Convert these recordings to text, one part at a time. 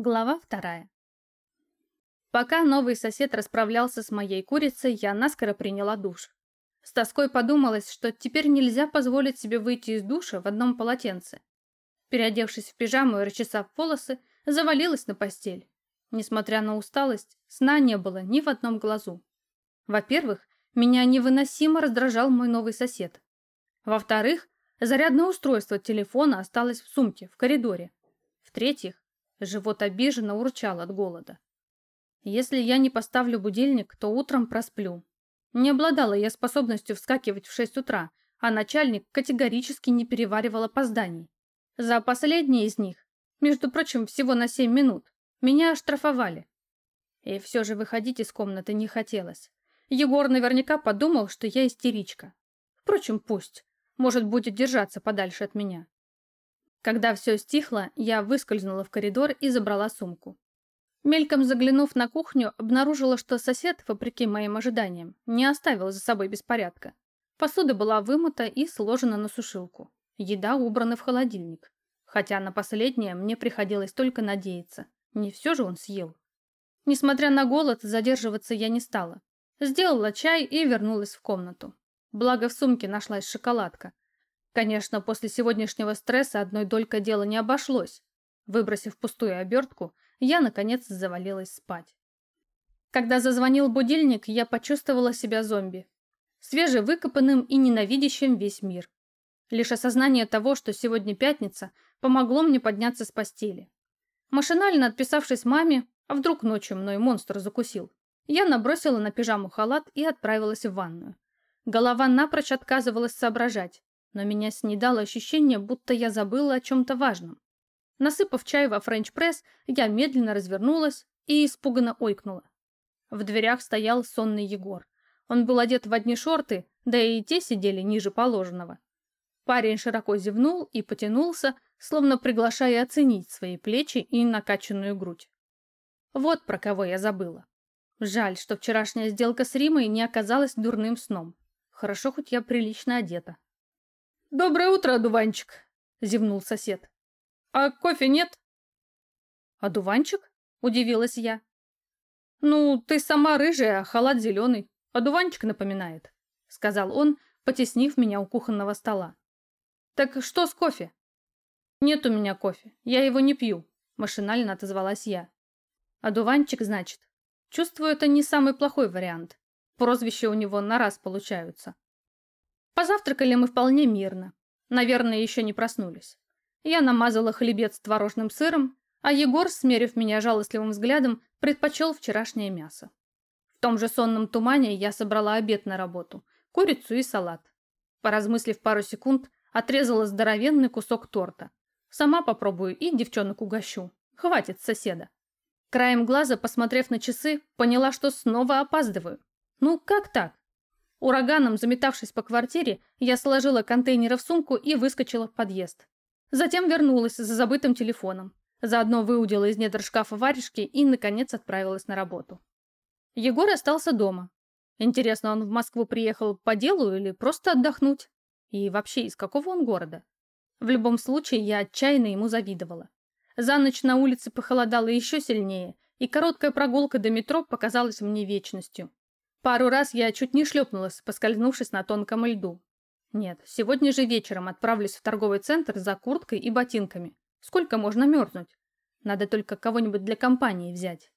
Глава вторая. Пока новый сосед расправлялся с моей курицей, я наскоро приняла душ. С тоской подумалось, что теперь нельзя позволить себе выйти из душа в одном полотенце. Переодевшись в пижаму и расчесав волосы, завалилась на постель. Несмотря на усталость, сна не было ни в одном глазу. Во-первых, меня невыносимо раздражал мой новый сосед. Во-вторых, зарядное устройство телефона осталось в сумке, в коридоре. В-третьих, Живот обиженно урчал от голода. Если я не поставлю будильник, то утром просплю. Не обладала я способностью вскакивать в 6 утра, а начальник категорически не переваривал опозданий. За последние из них, между прочим, всего на 7 минут, меня оштрафовали. И все же выходить из комнаты не хотелось. Егор наверняка подумал, что я истеричка. Впрочем, пусть. Может, будет держаться подальше от меня. Когда все стихло, я выскользнула в коридор и забрала сумку. Мельком заглянув на кухню, обнаружила, что сосед, вопреки моим ожиданиям, не оставил за собой беспорядка. Посуда была вымыта и сложена на сушилку. Еда убрана в холодильник. Хотя на последнее мне приходилось только надеяться. Не все же он съел. Несмотря на голод, задерживаться я не стала. Сделала чай и вернулась в комнату. Благо в сумке нашлась шоколадка, Конечно, после сегодняшнего стресса одной долькой дела не обошлось. Выбросив пустую обертку, я, наконец, завалилась спать. Когда зазвонил будильник, я почувствовала себя зомби. Свежевыкопанным и ненавидящим весь мир. Лишь осознание того, что сегодня пятница, помогло мне подняться с постели. Машинально отписавшись маме, а вдруг ночью мной монстр закусил, я набросила на пижаму халат и отправилась в ванную. Голова напрочь отказывалась соображать но меня снедало ощущение, будто я забыла о чем-то важном. Насыпав чай во френч-пресс, я медленно развернулась и испуганно ойкнула. В дверях стоял сонный Егор. Он был одет в одни шорты, да и те сидели ниже положенного. Парень широко зевнул и потянулся, словно приглашая оценить свои плечи и накачанную грудь. Вот про кого я забыла. Жаль, что вчерашняя сделка с Римой не оказалась дурным сном. Хорошо, хоть я прилично одета. «Доброе утро, одуванчик!» — зевнул сосед. «А кофе нет?» «Одуванчик?» — удивилась я. «Ну, ты сама рыжая, а халат зеленый. Одуванчик напоминает», — сказал он, потеснив меня у кухонного стола. «Так что с кофе?» «Нет у меня кофе, я его не пью», — машинально отозвалась я. «Одуванчик, значит. Чувствую, это не самый плохой вариант. Прозвища у него на раз получаются. Позавтракали мы вполне мирно. Наверное, еще не проснулись. Я намазала хлебец творожным сыром, а Егор, смерив меня жалостливым взглядом, предпочел вчерашнее мясо. В том же сонном тумане я собрала обед на работу, курицу и салат. Поразмыслив пару секунд, отрезала здоровенный кусок торта. Сама попробую и девчонок угощу. Хватит соседа. Краем глаза, посмотрев на часы, поняла, что снова опаздываю. Ну, как так? Ураганом, заметавшись по квартире, я сложила контейнеры в сумку и выскочила в подъезд. Затем вернулась за забытым телефоном. Заодно выудила из недр шкафа варежки и, наконец, отправилась на работу. Егор остался дома. Интересно, он в Москву приехал по делу или просто отдохнуть? И вообще, из какого он города? В любом случае, я отчаянно ему завидовала. За ночь на улице похолодало еще сильнее, и короткая прогулка до метро показалась мне вечностью. Пару раз я чуть не шлепнулась, поскользнувшись на тонком льду. Нет, сегодня же вечером отправлюсь в торговый центр за курткой и ботинками. Сколько можно мерзнуть? Надо только кого-нибудь для компании взять.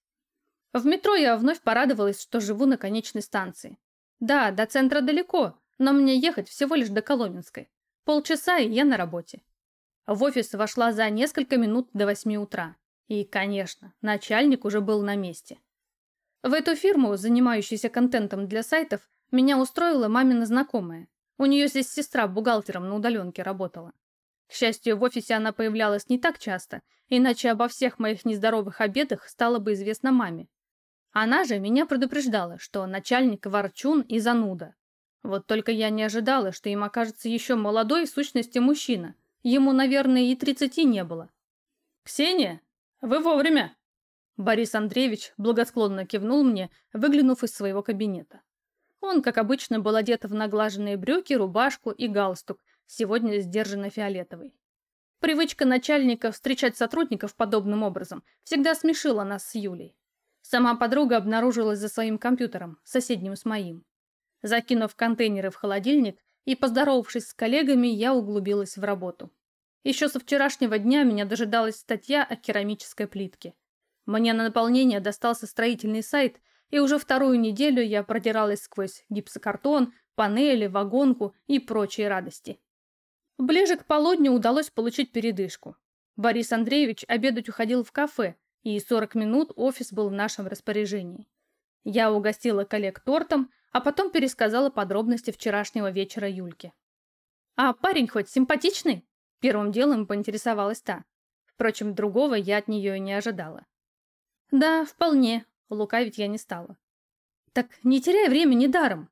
В метро я вновь порадовалась, что живу на конечной станции. Да, до центра далеко, но мне ехать всего лишь до Коломенской. Полчаса, и я на работе. В офис вошла за несколько минут до восьми утра. И, конечно, начальник уже был на месте. В эту фирму, занимающуюся контентом для сайтов, меня устроила мамина знакомая. У нее здесь сестра бухгалтером на удаленке работала. К счастью, в офисе она появлялась не так часто, иначе обо всех моих нездоровых обедах стало бы известно маме. Она же меня предупреждала, что начальник ворчун и зануда. Вот только я не ожидала, что им окажется еще молодой в сущности мужчина. Ему, наверное, и тридцати не было. «Ксения, вы вовремя!» Борис Андреевич благосклонно кивнул мне, выглянув из своего кабинета. Он, как обычно, был одет в наглаженные брюки, рубашку и галстук, сегодня сдержанно фиолетовый. Привычка начальника встречать сотрудников подобным образом всегда смешила нас с Юлей. Сама подруга обнаружилась за своим компьютером, соседним с моим. Закинув контейнеры в холодильник и поздоровавшись с коллегами, я углубилась в работу. Еще со вчерашнего дня меня дожидалась статья о керамической плитке. Мне на наполнение достался строительный сайт, и уже вторую неделю я продиралась сквозь гипсокартон, панели, вагонку и прочие радости. Ближе к полудню удалось получить передышку. Борис Андреевич обедать уходил в кафе, и 40 минут офис был в нашем распоряжении. Я угостила коллег тортом, а потом пересказала подробности вчерашнего вечера Юльке. «А парень хоть симпатичный?» Первым делом поинтересовалась та. Впрочем, другого я от нее и не ожидала. «Да, вполне», — лукавить я не стала. «Так не теряй времени даром.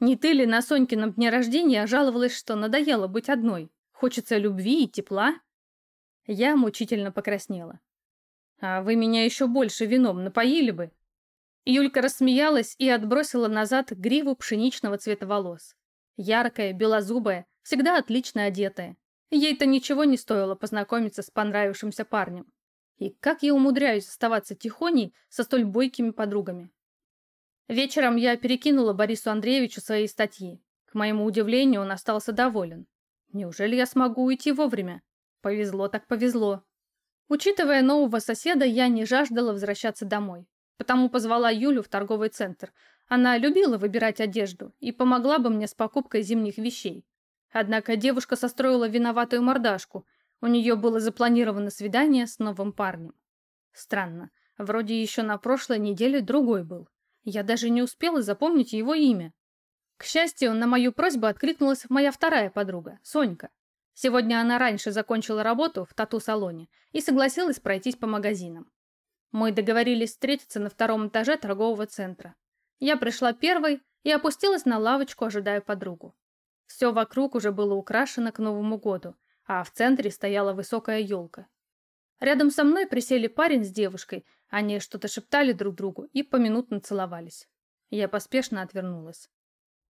Не ты ли на Сонькином дне рождения жаловалась, что надоело быть одной? Хочется любви и тепла?» Я мучительно покраснела. «А вы меня еще больше вином напоили бы?» Юлька рассмеялась и отбросила назад гриву пшеничного цвета волос. Яркая, белозубая, всегда отлично одетая. Ей-то ничего не стоило познакомиться с понравившимся парнем. И как я умудряюсь оставаться тихоней со столь бойкими подругами? Вечером я перекинула Борису Андреевичу свои статьи. К моему удивлению, он остался доволен. Неужели я смогу уйти вовремя? Повезло так повезло. Учитывая нового соседа, я не жаждала возвращаться домой. Потому позвала Юлю в торговый центр. Она любила выбирать одежду и помогла бы мне с покупкой зимних вещей. Однако девушка состроила виноватую мордашку. У нее было запланировано свидание с новым парнем. Странно. Вроде еще на прошлой неделе другой был. Я даже не успела запомнить его имя. К счастью, на мою просьбу откликнулась моя вторая подруга, Сонька. Сегодня она раньше закончила работу в тату-салоне и согласилась пройтись по магазинам. Мы договорились встретиться на втором этаже торгового центра. Я пришла первой и опустилась на лавочку, ожидая подругу. Все вокруг уже было украшено к Новому году, а в центре стояла высокая елка. Рядом со мной присели парень с девушкой, они что-то шептали друг другу и поминутно целовались. Я поспешно отвернулась.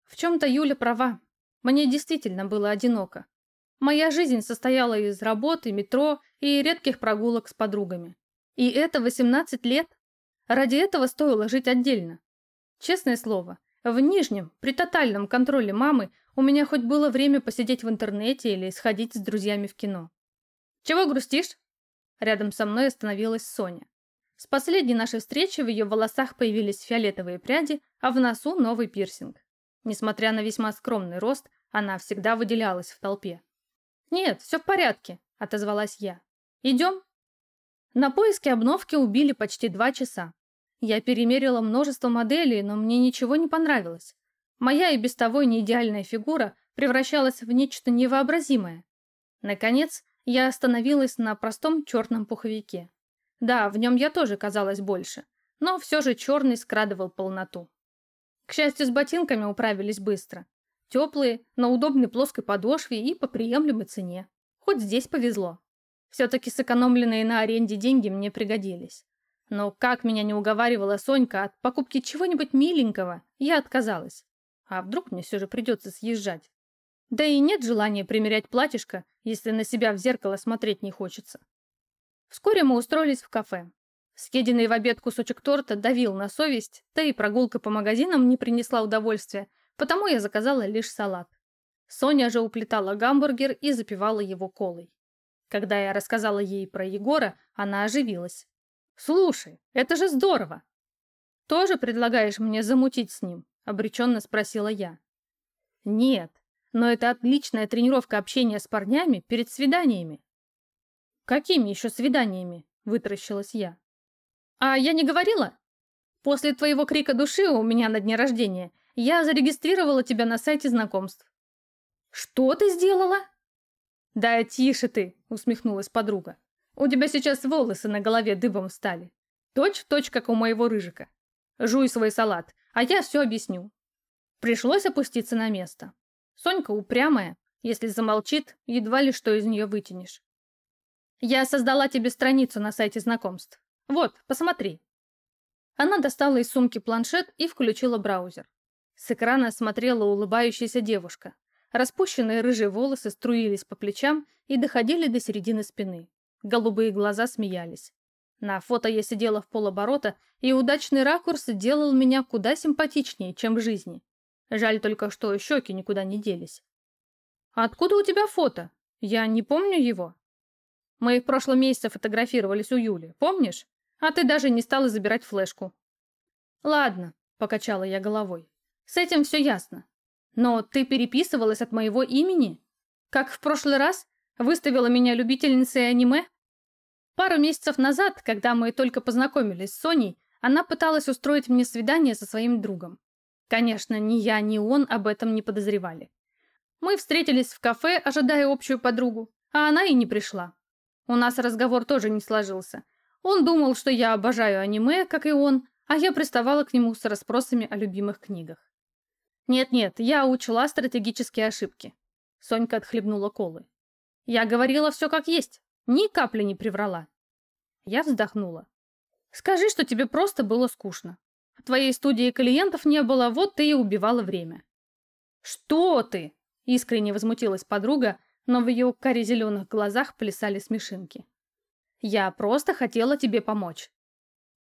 В чем-то Юля права. Мне действительно было одиноко. Моя жизнь состояла из работы, метро и редких прогулок с подругами. И это 18 лет. Ради этого стоило жить отдельно. Честное слово, в Нижнем, при тотальном контроле мамы, у меня хоть было время посидеть в интернете или сходить с друзьями в кино. «Чего грустишь?» Рядом со мной остановилась Соня. С последней нашей встречи в ее волосах появились фиолетовые пряди, а в носу новый пирсинг. Несмотря на весьма скромный рост, она всегда выделялась в толпе. «Нет, все в порядке», — отозвалась я. «Идем?» На поиски обновки убили почти два часа. Я перемерила множество моделей, но мне ничего не понравилось. Моя и без того не идеальная фигура превращалась в нечто невообразимое. Наконец, я остановилась на простом черном пуховике. Да, в нем я тоже казалась больше, но все же черный скрадывал полноту. К счастью, с ботинками управились быстро. Теплые, на удобной плоской подошве и по приемлемой цене. Хоть здесь повезло. Все-таки сэкономленные на аренде деньги мне пригодились. Но как меня не уговаривала Сонька от покупки чего-нибудь миленького, я отказалась. А вдруг мне все же придется съезжать? Да и нет желания примерять платьишко, если на себя в зеркало смотреть не хочется. Вскоре мы устроились в кафе. Съеденный в обед кусочек торта давил на совесть, да и прогулка по магазинам не принесла удовольствия, потому я заказала лишь салат. Соня же уплетала гамбургер и запивала его колой. Когда я рассказала ей про Егора, она оживилась. «Слушай, это же здорово!» «Тоже предлагаешь мне замутить с ним?» — обреченно спросила я. «Нет, но это отличная тренировка общения с парнями перед свиданиями. «Какими еще свиданиями?» – вытаращилась я. «А я не говорила? После твоего крика души у меня на дне рождения я зарегистрировала тебя на сайте знакомств». «Что ты сделала?» «Да тише ты!» – усмехнулась подруга. «У тебя сейчас волосы на голове дыбом стали. Точь в точь, как у моего рыжика. Жуй свой салат, а я все объясню». Пришлось опуститься на место. Сонька упрямая, если замолчит, едва ли что из нее вытянешь. Я создала тебе страницу на сайте знакомств. Вот, посмотри. Она достала из сумки планшет и включила браузер. С экрана смотрела улыбающаяся девушка. Распущенные рыжие волосы струились по плечам, и доходили до середины спины. Голубые глаза смеялись. На фото я сидела в полоборота, и удачный ракурс делал меня куда симпатичнее, чем в жизни. Жаль только, что щеки никуда не делись. «Откуда у тебя фото? Я не помню его». Мы в прошлом месяце фотографировались у Юли, помнишь? А ты даже не стала забирать флешку. Ладно, покачала я головой. С этим все ясно. Но ты переписывалась от моего имени? Как в прошлый раз? Выставила меня любительницей аниме? Пару месяцев назад, когда мы только познакомились с Соней, она пыталась устроить мне свидание со своим другом. Конечно, ни я, ни он об этом не подозревали. Мы встретились в кафе, ожидая общую подругу, а она и не пришла. У нас разговор тоже не сложился. Он думал, что я обожаю аниме, как и он, а я приставала к нему с расспросами о любимых книгах. Нет-нет, я учла стратегические ошибки. Сонька отхлебнула колы. Я говорила все как есть, ни капли не приврала. Я вздохнула. Скажи, что тебе просто было скучно. В твоей студии клиентов не было, вот ты и убивала время. Что ты? Искренне возмутилась подруга, но в ее каре-зеленых глазах плясали смешинки. «Я просто хотела тебе помочь».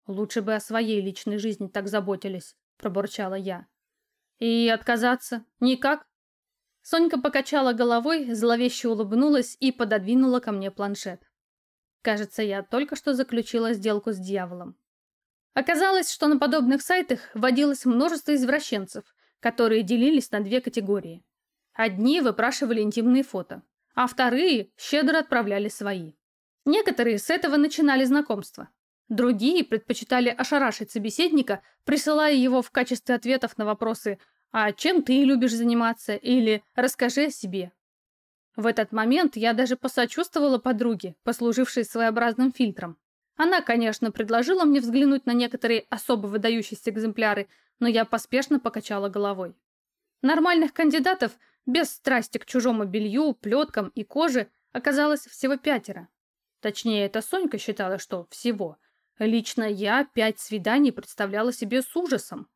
«Лучше бы о своей личной жизни так заботились», – пробурчала я. «И отказаться? Никак?» Сонька покачала головой, зловеще улыбнулась и пододвинула ко мне планшет. Кажется, я только что заключила сделку с дьяволом. Оказалось, что на подобных сайтах водилось множество извращенцев, которые делились на две категории. Одни выпрашивали интимные фото, а вторые щедро отправляли свои. Некоторые с этого начинали знакомство. Другие предпочитали ошарашить собеседника, присылая его в качестве ответов на вопросы «А чем ты любишь заниматься?» или «Расскажи о себе». В этот момент я даже посочувствовала подруге, послужившей своеобразным фильтром. Она, конечно, предложила мне взглянуть на некоторые особо выдающиеся экземпляры, но я поспешно покачала головой. Нормальных кандидатов без страсти к чужому белью, плеткам и коже оказалось всего пятеро. Точнее, это Сонька считала, что всего. Лично я пять свиданий представляла себе с ужасом.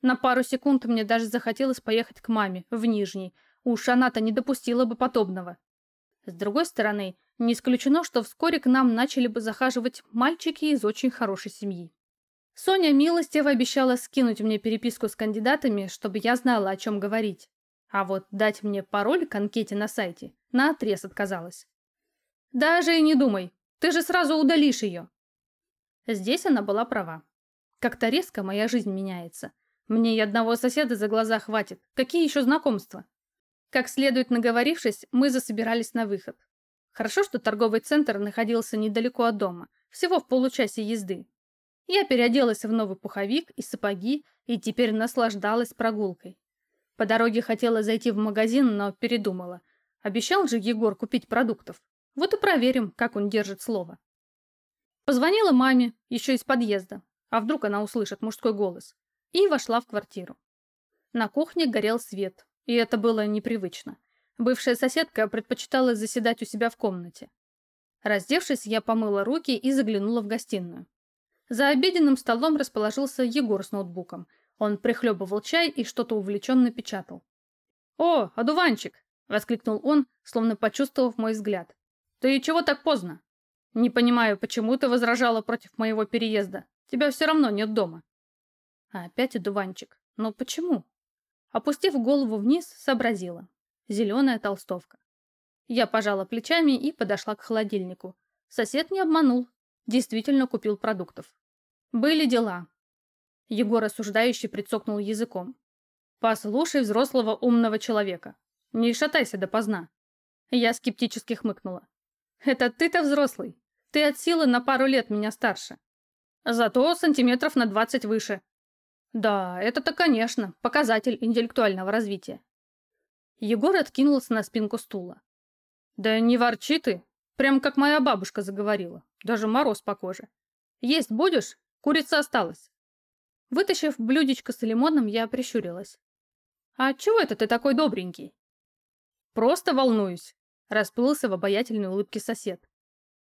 На пару секунд мне даже захотелось поехать к маме, в Нижний. Уж она-то не допустила бы подобного. С другой стороны, не исключено, что вскоре к нам начали бы захаживать мальчики из очень хорошей семьи. Соня милостиво обещала скинуть мне переписку с кандидатами, чтобы я знала, о чем говорить. А вот дать мне пароль к анкете на сайте наотрез отказалась. «Даже и не думай, ты же сразу удалишь ее». Здесь она была права. Как-то резко моя жизнь меняется. Мне и одного соседа за глаза хватит. Какие еще знакомства? Как следует наговорившись, мы засобирались на выход. Хорошо, что торговый центр находился недалеко от дома, всего в получасе езды. Я переоделась в новый пуховик и сапоги и теперь наслаждалась прогулкой. По дороге хотела зайти в магазин, но передумала. Обещал же Егор купить продуктов. Вот и проверим, как он держит слово. Позвонила маме, еще из подъезда. А вдруг она услышит мужской голос? И вошла в квартиру. На кухне горел свет, и это было непривычно. Бывшая соседка предпочитала заседать у себя в комнате. Раздевшись, я помыла руки и заглянула в гостиную. За обеденным столом расположился Егор с ноутбуком, он прихлебывал чай и что-то увлеченно печатал. «О, одуванчик!» — воскликнул он, словно почувствовав мой взгляд. «Ты чего так поздно? Не понимаю, почему ты возражала против моего переезда. Тебя все равно нет дома». А опять одуванчик. Но почему? Опустив голову вниз, сообразила. Зеленая толстовка. Я пожала плечами и подошла к холодильнику. Сосед не обманул. Действительно купил продуктов. Были дела. Егор осуждающий прицокнул языком. «Послушай взрослого умного человека. Не шатайся допоздна». Я скептически хмыкнула. «Это ты-то взрослый. Ты от силы на пару лет меня старше. Зато сантиметров на двадцать выше. Да, это-то, конечно, показатель интеллектуального развития». Егор откинулся на спинку стула. «Да не ворчи ты, прям как моя бабушка заговорила. Даже мороз по коже. Есть будешь? Курица осталась. Вытащив блюдечко с лимоном, я прищурилась. «А чего это ты такой добренький?» «Просто волнуюсь», — расплылся в обаятельной улыбке сосед.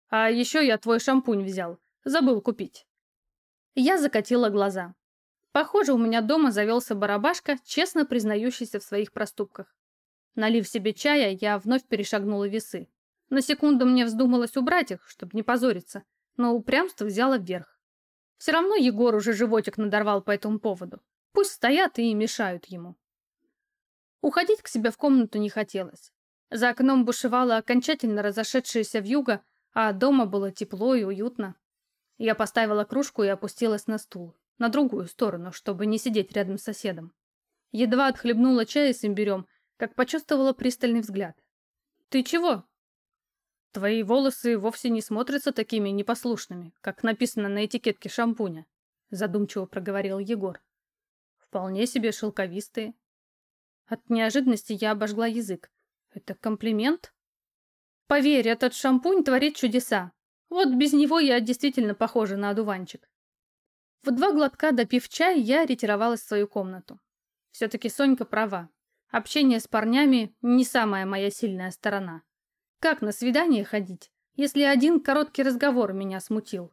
«А еще я твой шампунь взял. Забыл купить». Я закатила глаза. Похоже, у меня дома завелся барабашка, честно признающийся в своих проступках. Налив себе чая, я вновь перешагнула весы. На секунду мне вздумалось убрать их, чтобы не позориться, но упрямство взяло вверх. Все равно Егор уже животик надорвал по этому поводу. Пусть стоят и мешают ему. Уходить к себе в комнату не хотелось. За окном бушевала окончательно разошедшаяся вьюга, а дома было тепло и уютно. Я поставила кружку и опустилась на стул, на другую сторону, чтобы не сидеть рядом с соседом. Едва отхлебнула чая с имбирем, как почувствовала пристальный взгляд. «Ты чего?» «Твои волосы вовсе не смотрятся такими непослушными, как написано на этикетке шампуня», задумчиво проговорил Егор. «Вполне себе шелковистые». От неожиданности я обожгла язык. «Это комплимент?» «Поверь, этот шампунь творит чудеса. Вот без него я действительно похожа на одуванчик». В два глотка допив чай, я ретировалась в свою комнату. Все-таки Сонька права. Общение с парнями не самая моя сильная сторона. Как на свидание ходить, если один короткий разговор меня смутил?